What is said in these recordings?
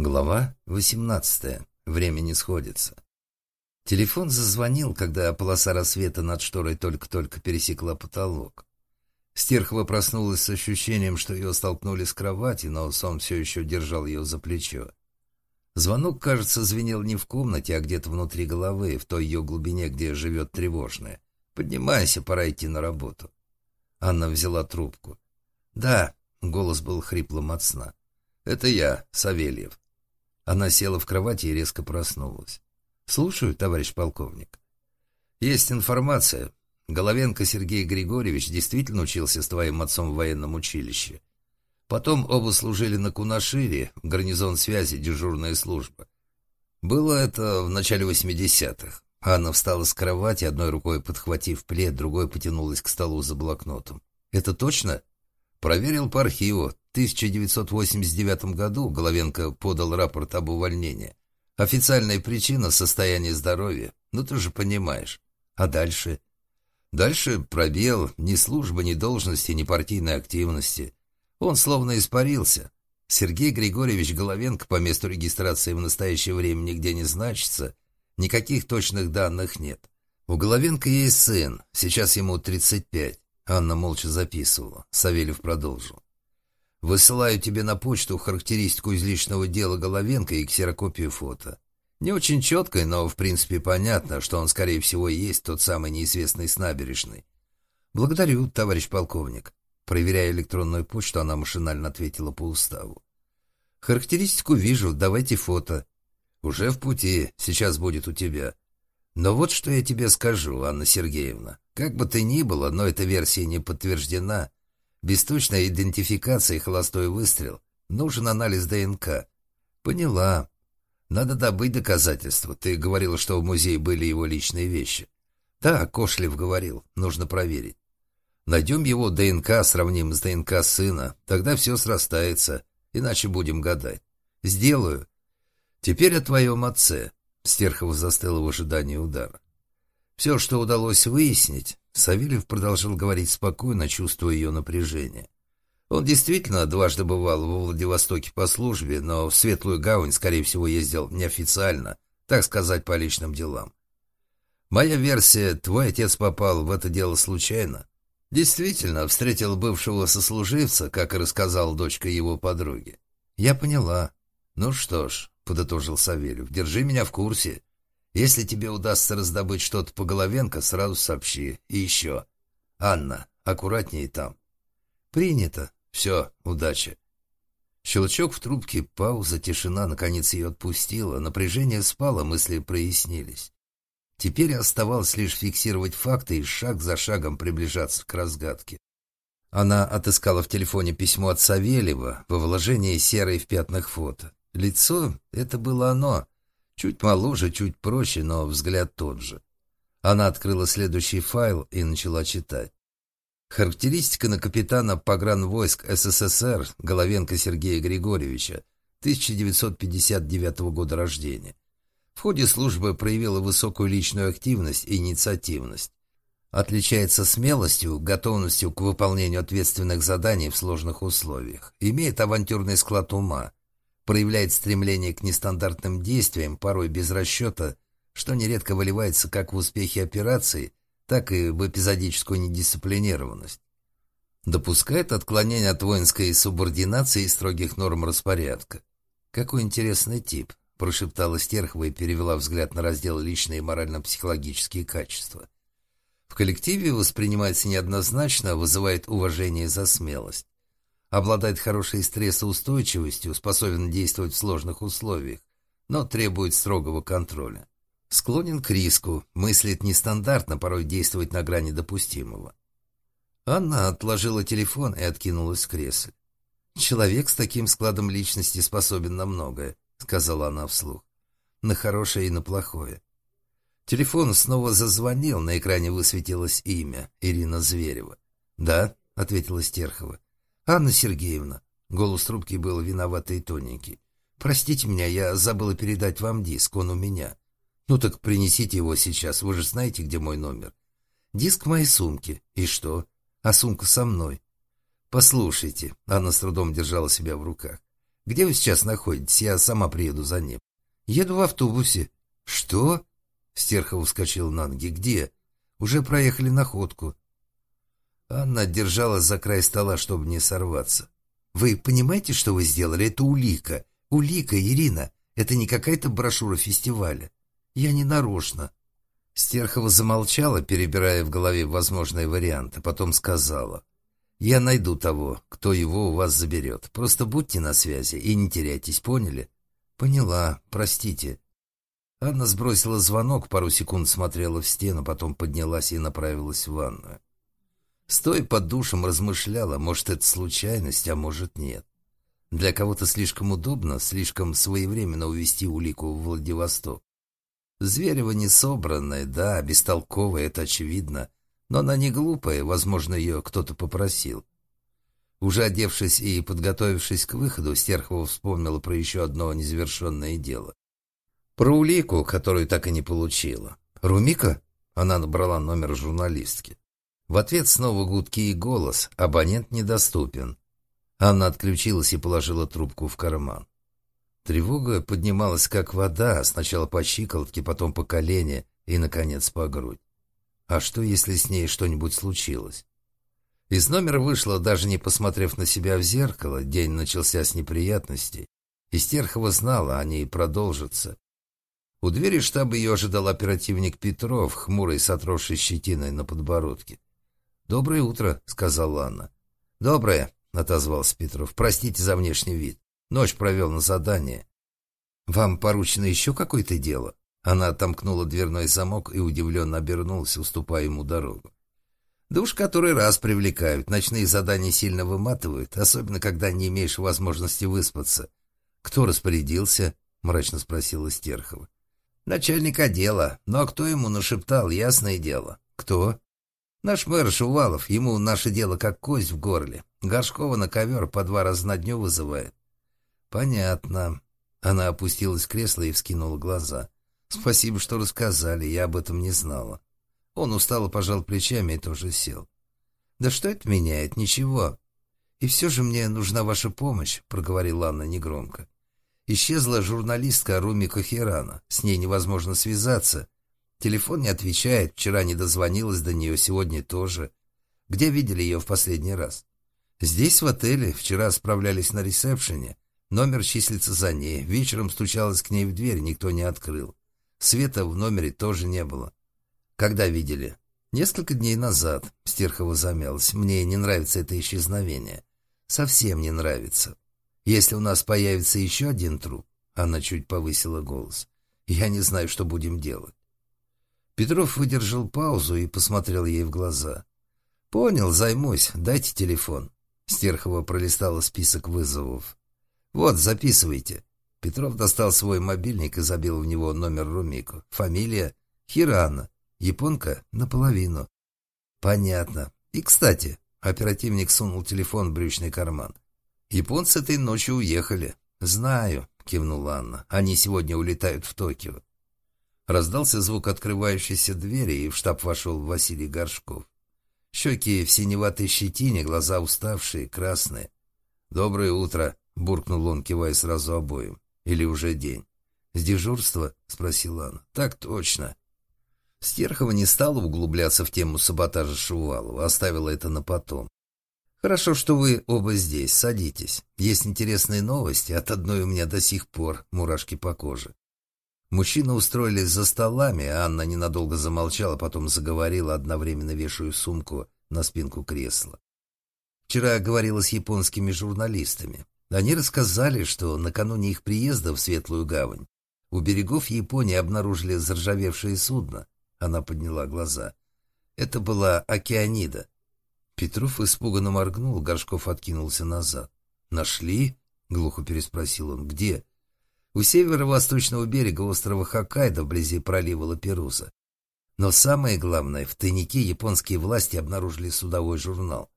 Глава 18. Время не сходится. Телефон зазвонил, когда полоса рассвета над шторой только-только пересекла потолок. Стерхова проснулась с ощущением, что ее столкнули с кровати, но сон все еще держал ее за плечо. Звонок, кажется, звенел не в комнате, а где-то внутри головы, в той ее глубине, где живет тревожная. «Поднимайся, пора идти на работу». Анна взяла трубку. «Да», — голос был хриплым от сна. «Это я, Савельев». Она села в кровати и резко проснулась. «Слушаю, товарищ полковник». «Есть информация. Головенко Сергей Григорьевич действительно учился с твоим отцом в военном училище. Потом оба служили на Кунашире, гарнизон связи, дежурная служба. Было это в начале 80-х. Анна встала с кровати, одной рукой подхватив плед, другой потянулась к столу за блокнотом. «Это точно?» «Проверил по архиву. 1989 году Головенко подал рапорт об увольнении. Официальная причина – состояние здоровья. Ну, ты же понимаешь. А дальше? Дальше пробел, ни службы, ни должности, ни партийной активности. Он словно испарился. Сергей Григорьевич Головенко по месту регистрации в настоящее время нигде не значится. Никаких точных данных нет. У Головенко есть сын, сейчас ему 35. Анна молча записывала. Савельев продолжил. Высылаю тебе на почту характеристику из личного дела Головенко и ксерокопию фото. Не очень четкое, но в принципе понятно, что он, скорее всего, и есть тот самый неизвестный с набережной. Благодарю, товарищ полковник. Проверяя электронную почту, она машинально ответила по уставу. Характеристику вижу, давайте фото. Уже в пути, сейчас будет у тебя. Но вот что я тебе скажу, Анна Сергеевна. Как бы ты ни было, но эта версия не подтверждена. Без точной идентификации холостой выстрел. Нужен анализ ДНК. Поняла. Надо добыть доказательства. Ты говорила, что в музее были его личные вещи. Да, Кошлев говорил. Нужно проверить. Найдем его ДНК, сравним с ДНК сына. Тогда все срастается. Иначе будем гадать. Сделаю. Теперь о твоем отце. Стерхов застыл в ожидании удара. Все, что удалось выяснить, Савельев продолжал говорить спокойно, чувствуя ее напряжение. Он действительно дважды бывал во Владивостоке по службе, но в Светлую Гавань, скорее всего, ездил неофициально, так сказать, по личным делам. Моя версия, твой отец попал в это дело случайно. Действительно, встретил бывшего сослуживца, как и рассказал дочка его подруги. Я поняла. Ну что ж, подытожил Савельев, держи меня в курсе. Если тебе удастся раздобыть что-то по Головенко, сразу сообщи. И еще. Анна, аккуратнее там. Принято. Все, удачи. Щелчок в трубке, пауза, тишина, наконец ее отпустила, напряжение спало, мысли прояснились. Теперь оставалось лишь фиксировать факты и шаг за шагом приближаться к разгадке. Она отыскала в телефоне письмо от Савельева во вложении серой в пятнах фото. Лицо — это было оно — Чуть моложе, чуть проще, но взгляд тот же. Она открыла следующий файл и начала читать. Характеристика на капитана погранвойск СССР Головенко Сергея Григорьевича, 1959 года рождения. В ходе службы проявила высокую личную активность и инициативность. Отличается смелостью, готовностью к выполнению ответственных заданий в сложных условиях. Имеет авантюрный склад ума проявляет стремление к нестандартным действиям, порой без расчета, что нередко выливается как в успехе операции, так и в эпизодическую недисциплинированность. Допускает отклонение от воинской субординации и строгих норм распорядка. «Какой интересный тип», – прошептала Стерхова и перевела взгляд на раздел «Личные морально-психологические качества». В коллективе воспринимается неоднозначно, вызывает уважение за смелость обладает хорошей стрессоустойчивостью, способен действовать в сложных условиях, но требует строгого контроля. Склонен к риску, мыслит нестандартно, порой действует на грани допустимого. Анна отложила телефон и откинулась в кресле. «Человек с таким складом личности способен на многое», — сказала она вслух. «На хорошее и на плохое». Телефон снова зазвонил, на экране высветилось имя — Ирина Зверева. «Да», — ответила Стерхова. «Анна Сергеевна», — голос трубки был виноватый и тоненький, «простите меня, я забыла передать вам диск, он у меня». «Ну так принесите его сейчас, вы же знаете, где мой номер». «Диск в моей сумке. И что? А сумка со мной». «Послушайте», — Анна с трудом держала себя в руках. Где вы сейчас находитесь? Я сама приеду за ним. Еду в автобусе. Что? Стерхов вскочил на ноги. Где? Уже проехали находку. Анна держалась за край стола, чтобы не сорваться. Вы понимаете, что вы сделали? Это улика. Улика, Ирина. Это не какая-то брошюра фестиваля. Я не нарочно. Стерхова замолчала, перебирая в голове возможные варианты, потом сказала. «Я найду того, кто его у вас заберет. Просто будьте на связи и не теряйтесь, поняли?» «Поняла. Простите». Анна сбросила звонок, пару секунд смотрела в стену, потом поднялась и направилась в ванную. Стоя под душем, размышляла, может, это случайность, а может, нет. Для кого-то слишком удобно, слишком своевременно увести улику в Владивосток. Зверева не собранная, да, бестолковая, это очевидно. Но она не глупая, возможно, ее кто-то попросил. Уже одевшись и подготовившись к выходу, Стерхова вспомнила про еще одно незавершенное дело. Про улику, которую так и не получила. «Румика?» Она набрала номер журналистки. В ответ снова гудки и голос. Абонент недоступен. Анна отключилась и положила трубку в карман. Тревога поднималась как вода, сначала по щиколотке, потом по колени и, наконец, по грудь. А что, если с ней что-нибудь случилось? Из номера вышла, даже не посмотрев на себя в зеркало, день начался с неприятностей. Истерхова знала, они и продолжатся. У двери штаба ее ожидал оперативник Петров, хмурый, с отросшей щетиной на подбородке. «Доброе утро», — сказала Анна. «Доброе», — отозвался Петров. «Простите за внешний вид. Ночь провел на задание. Вам поручено еще какое-то дело? Она отомкнула дверной замок и удивленно обернулась, уступая ему дорогу. Да уж который раз привлекают. Ночные задания сильно выматывают, особенно когда не имеешь возможности выспаться. Кто распорядился? Мрачно спросила Стерхова. Начальник отдела. Но кто ему нашептал, ясное дело. Кто? Наш мэр Шувалов. Ему наше дело как кость в горле. Горшкова на ковер по два раза на дню вызывает. «Понятно». Она опустилась в кресло и вскинула глаза. «Спасибо, что рассказали, я об этом не знала». Он устало пожал плечами и тоже сел. «Да что это меняет? Ничего. И все же мне нужна ваша помощь», — проговорила Анна негромко. Исчезла журналистка Руми Кохерана. С ней невозможно связаться. Телефон не отвечает, вчера не дозвонилась до нее, сегодня тоже. Где видели ее в последний раз? Здесь, в отеле, вчера справлялись на ресепшене. Номер числится за ней. Вечером стучалась к ней в дверь, никто не открыл. Света в номере тоже не было. Когда видели? Несколько дней назад. Стерхова замялась. Мне не нравится это исчезновение. Совсем не нравится. Если у нас появится еще один труп, она чуть повысила голос, я не знаю, что будем делать. Петров выдержал паузу и посмотрел ей в глаза. «Понял, займусь. Дайте телефон». Стерхова пролистала список вызовов. «Вот, записывайте». Петров достал свой мобильник и забил в него номер Румику. Фамилия Хирана. Японка наполовину. Понятно. И, кстати, оперативник сунул телефон в брючный карман. Японцы этой ночью уехали. Знаю, кивнула Анна. Они сегодня улетают в Токио. Раздался звук открывающейся двери, и в штаб вошел Василий Горшков. Щеки в синеватой щетине, глаза уставшие, красные. «Доброе утро», буркнул он, кивая сразу обоим. «Или уже день?» «С дежурства?» — спросила она. «Так точно». Стерхова не стала углубляться в тему саботажа Шувалова, оставила это на потом. «Хорошо, что вы оба здесь. Садитесь. Есть интересные новости. От одной у меня до сих пор мурашки по коже». Мужчины устроились за столами, а Анна ненадолго замолчала, потом заговорила, одновременно вешая сумку на спинку кресла. Вчера говорила с японскими журналистами. Они рассказали, что накануне их приезда в Светлую Гавань у берегов Японии обнаружили заржавевшее судно. Она подняла глаза. Это была океанида. Петров испуганно моргнул, Горшков откинулся назад. «Нашли?» — глухо переспросил он. «Где?» «У северо-восточного берега острова Хоккайдо, вблизи пролива Лаперуза. Но самое главное, в тайнике японские власти обнаружили судовой журнал.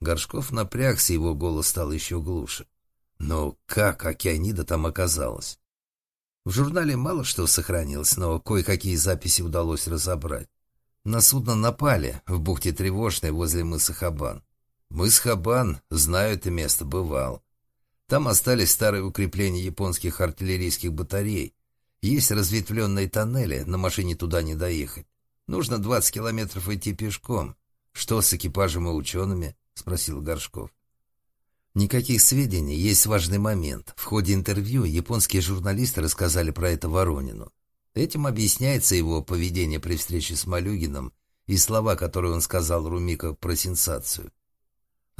Горшков напрягся, его голос стал еще глуше. Но как Океанида там оказалась? В журнале мало что сохранилось, но кое-какие записи удалось разобрать. На судно напали в бухте Тревожной возле мыса Хабан. Мыс Хабан, знаю это место, бывал. Там остались старые укрепления японских артиллерийских батарей. Есть разветвленные тоннели, на машине туда не доехать. Нужно 20 километров идти пешком. Что с экипажем и учеными? Спросил Горшков. Никаких сведений, есть важный момент. В ходе интервью японские журналисты рассказали про это Воронину. Этим объясняется его поведение при встрече с Малюгиным и слова, которые он сказал Румика про сенсацию.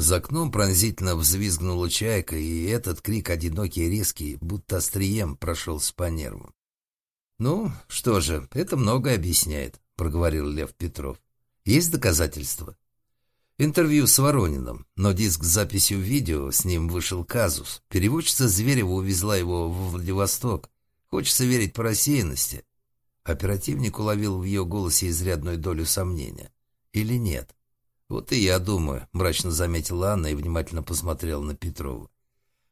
За окном пронзительно взвизгнула чайка, и этот крик одинокий и резкий, будто острием прошелся по нервам. «Ну, что же, это многое объясняет», — проговорил Лев Петров. «Есть доказательства?» Интервью с Ворониным, но диск с записью видео, с ним вышел казус. Переводчица Зверева увезла его в Владивосток. Хочется верить по рассеянности. Оперативник уловил в ее голосе изрядную долю сомнения. Или нет? Вот и я думаю, мрачно заметила Анна и внимательно посмотрела на Петрову.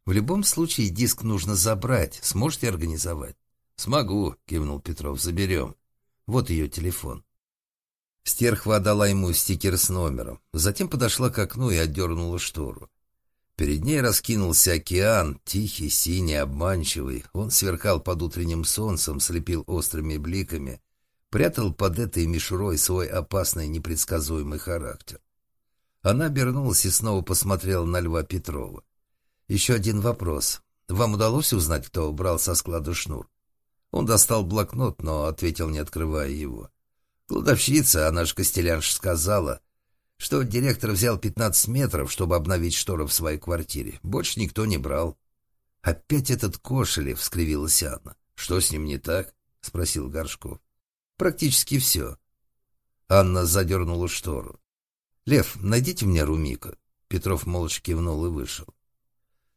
В любом случае диск нужно забрать. Сможете организовать? Смогу, кивнул Петров. Заберем. Вот ее телефон. Стерхва отдала ему стикер с номером. Затем подошла к окну и отдернула штору. Перед ней раскинулся океан, тихий, синий, обманчивый. Он сверкал под утренним солнцем, слепил острыми бликами, прятал под этой мишурой свой опасный непредсказуемый характер. Она обернулась и снова посмотрела на Льва Петрова. «Еще один вопрос. Вам удалось узнать, кто убрал со склада шнур?» Он достал блокнот, но ответил, не открывая его. Кладовщица, она же Костелянш, сказала, что директор взял 15 метров, чтобы обновить шторы в своей квартире. Больше никто не брал. «Опять этот Кошелев!» — скривилась Анна. «Что с ним не так?» — спросил Горшков. «Практически все». Анна задернула штору. «Лев, найдите мне Румика». Петров молча кивнул и вышел.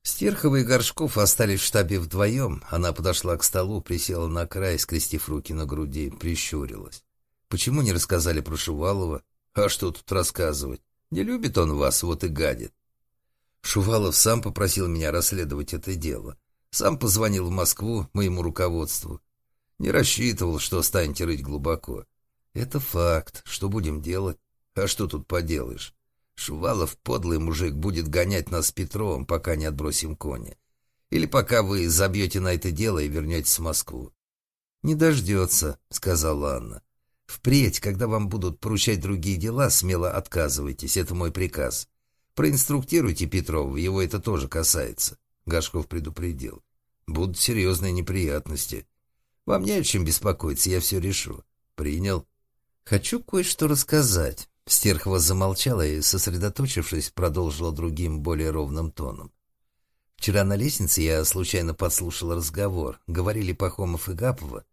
Стерхова и Горшков остались в штабе вдвоем. Она подошла к столу, присела на край, скрестив руки на груди, прищурилась. Почему не рассказали про Шувалова? А что тут рассказывать? Не любит он вас, вот и гадит. Шувалов сам попросил меня расследовать это дело. Сам позвонил в Москву моему руководству. Не рассчитывал, что станете рыть глубоко. Это факт. Что будем делать? А что тут поделаешь? Шувалов, подлый мужик, будет гонять нас с Петровым, пока не отбросим кони. Или пока вы забьете на это дело и вернетесь в Москву. — Не дождется, — сказала Анна. Впредь, когда вам будут поручать другие дела, смело отказывайтесь, это мой приказ. Проинструктируйте Петрова, его это тоже касается. Гашков предупредил. Будут серьезные неприятности. Вам не о чем беспокоиться, я все решу. Принял. Хочу кое-что рассказать. Стерхова замолчала и, сосредоточившись, продолжила другим, более ровным тоном. Вчера на лестнице я случайно подслушал разговор. Говорили Пахомов и Гапова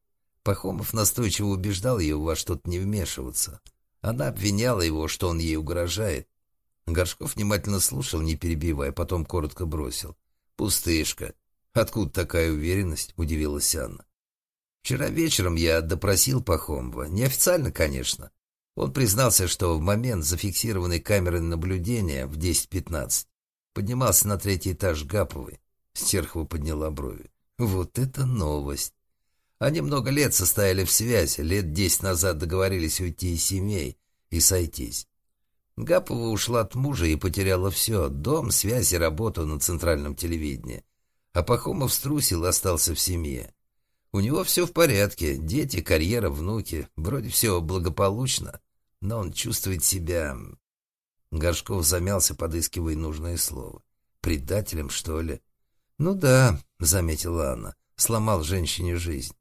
Пахомов настойчиво убеждал ее во что-то не вмешиваться. Она обвиняла его, что он ей угрожает. Горшков внимательно слушал, не перебивая, потом коротко бросил. «Пустышка. Откуда такая уверенность?» — удивилась Анна. «Вчера вечером я допросил Пахомова. Неофициально, конечно. Он признался, что в момент зафиксированной камерой наблюдения в 10.15 поднимался на третий этаж Гаповой. Стерхова подняла брови. «Вот это новость!» Они много лет состояли в связи, лет десять назад договорились уйти из семей и сойтись. Гапова ушла от мужа и потеряла все — дом, связи, работу на центральном телевидении. А Пахомов струсил и остался в семье. У него все в порядке, дети, карьера, внуки, вроде все благополучно, но он чувствует себя... Горшков замялся, подыскивая нужное слово. «Предателем, что ли?» «Ну да», — заметила Анна, — сломал женщине жизнь.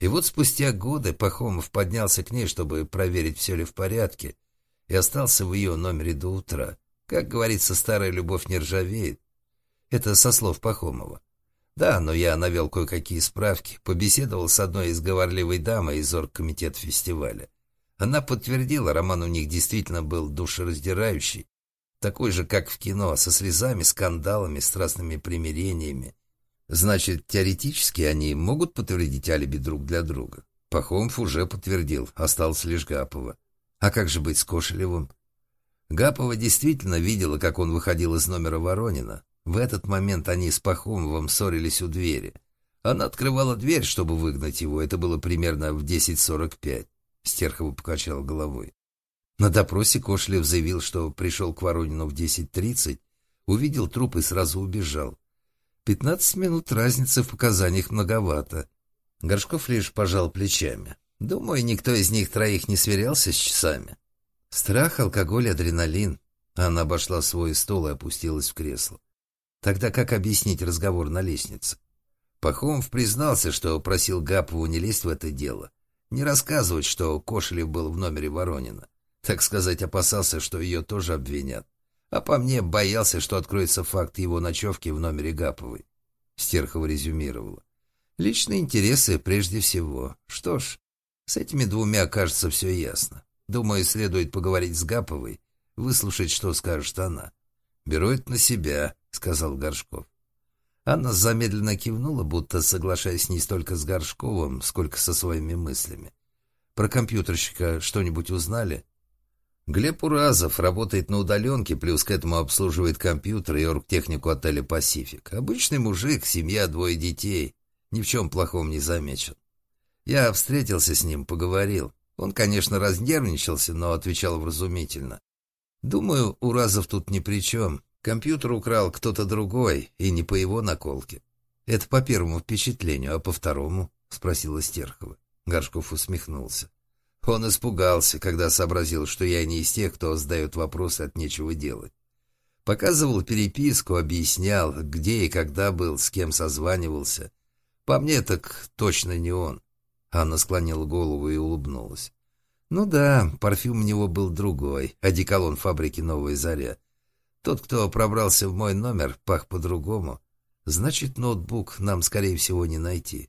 И вот спустя годы Пахомов поднялся к ней, чтобы проверить, все ли в порядке, и остался в ее номере до утра. Как говорится, старая любовь не ржавеет. Это со слов Пахомова. Да, но я навел кое-какие справки, побеседовал с одной из говорливой дамой из оргкомитета фестиваля. Она подтвердила, роман у них действительно был душераздирающий, такой же, как в кино, со слезами, скандалами, страстными примирениями. Значит, теоретически они могут подтвердить алиби друг для друга. Пахомов уже подтвердил, остался лишь Гапова. А как же быть с Кошелевым? Гапова действительно видела, как он выходил из номера Воронина. В этот момент они с Пахомовым ссорились у двери. Она открывала дверь, чтобы выгнать его. Это было примерно в 10.45. Стерхова покачал головой. На допросе Кошелев заявил, что пришел к Воронину в 10.30, увидел труп и сразу убежал. Пятнадцать минут разницы в показаниях многовато. Горшков лишь пожал плечами. Думаю, никто из них троих не сверялся с часами. Страх, алкоголь, адреналин. Она обошла свой стол и опустилась в кресло. Тогда как объяснить разговор на лестнице? Пахомов признался, что просил Гапову не лезть в это дело. Не рассказывать, что Кошелев был в номере Воронина. Так сказать, опасался, что ее тоже обвинят. А по мне, боялся, что откроется факт его ночевки в номере Гаповой. Стерхова резюмировала. Личные интересы прежде всего. Что ж, с этими двумя, кажется, все ясно. Думаю, следует поговорить с Гаповой, выслушать, что скажет она. «Беру это на себя», — сказал Горшков. Анна замедленно кивнула, будто соглашаясь не столько с Горшковым, сколько со своими мыслями. «Про компьютерщика что-нибудь узнали?» Глеб Уразов работает на удаленке, плюс к этому обслуживает компьютер и оргтехнику отеля «Пасифик». Обычный мужик, семья, двое детей. Ни в чем плохом не замечен. Я встретился с ним, поговорил. Он, конечно, разнервничался, но отвечал вразумительно. Думаю, Уразов тут ни при чем. Компьютер украл кто-то другой, и не по его наколке. Это по первому впечатлению, а по второму? Спросила Стерхова. Горшков усмехнулся. Он испугался, когда сообразил, что я не из тех, кто задает вопросы от нечего делать. Показывал переписку, объяснял, где и когда был, с кем созванивался. По мне так точно не он. Анна склонила голову и улыбнулась. Ну да, парфюм у него был другой, одеколон фабрики «Новая заря». Тот, кто пробрался в мой номер, пах по-другому. Значит, ноутбук нам, скорее всего, не найти.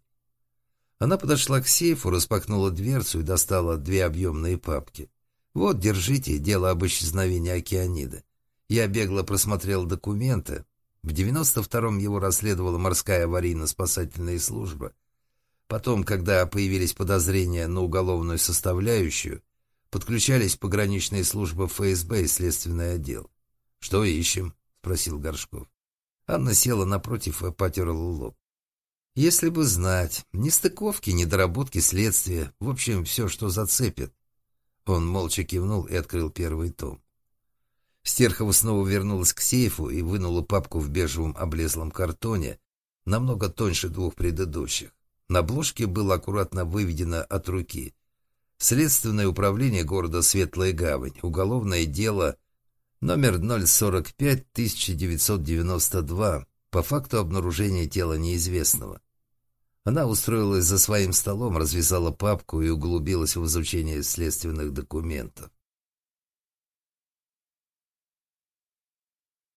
Она подошла к сейфу, распахнула дверцу и достала две объемные папки. «Вот, держите, дело об исчезновении океанида. Я бегло просмотрел документы. В 92-м его расследовала морская аварийно-спасательная служба. Потом, когда появились подозрения на уголовную составляющую, подключались пограничные службы ФСБ и следственный отдел. «Что ищем?» — спросил Горшков. Анна села напротив и потерла лоб. Если бы знать. Нестыковки, недоработки следствия. В общем, все, что зацепит. Он молча кивнул и открыл первый том. Стерхова снова вернулась к сейфу и вынула папку в бежевом облезлом картоне, намного тоньше двух предыдущих. На обложке было аккуратно выведено от руки. Следственное управление города Светлая Гавань, уголовное дело номер 045-1992 по факту обнаружения тела неизвестного. Она устроилась за своим столом, развязала папку и углубилась в изучение следственных документов.